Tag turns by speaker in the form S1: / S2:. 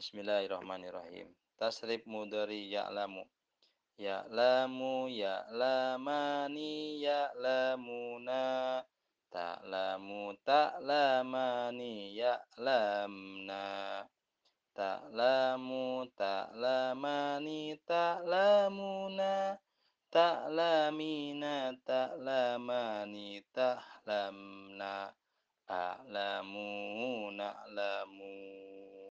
S1: Bismillahirrahmanirrahim. Tasrif mudari ya'lamu. Ya'lamu ya'lamani ya'lamuna. Ta'lamu ta'lamani ya'lamna. Ta'lamu ta'lamani ta'lamuna. Ta'lamina ta'lamani ta'lamna. A'lamu na'lamu.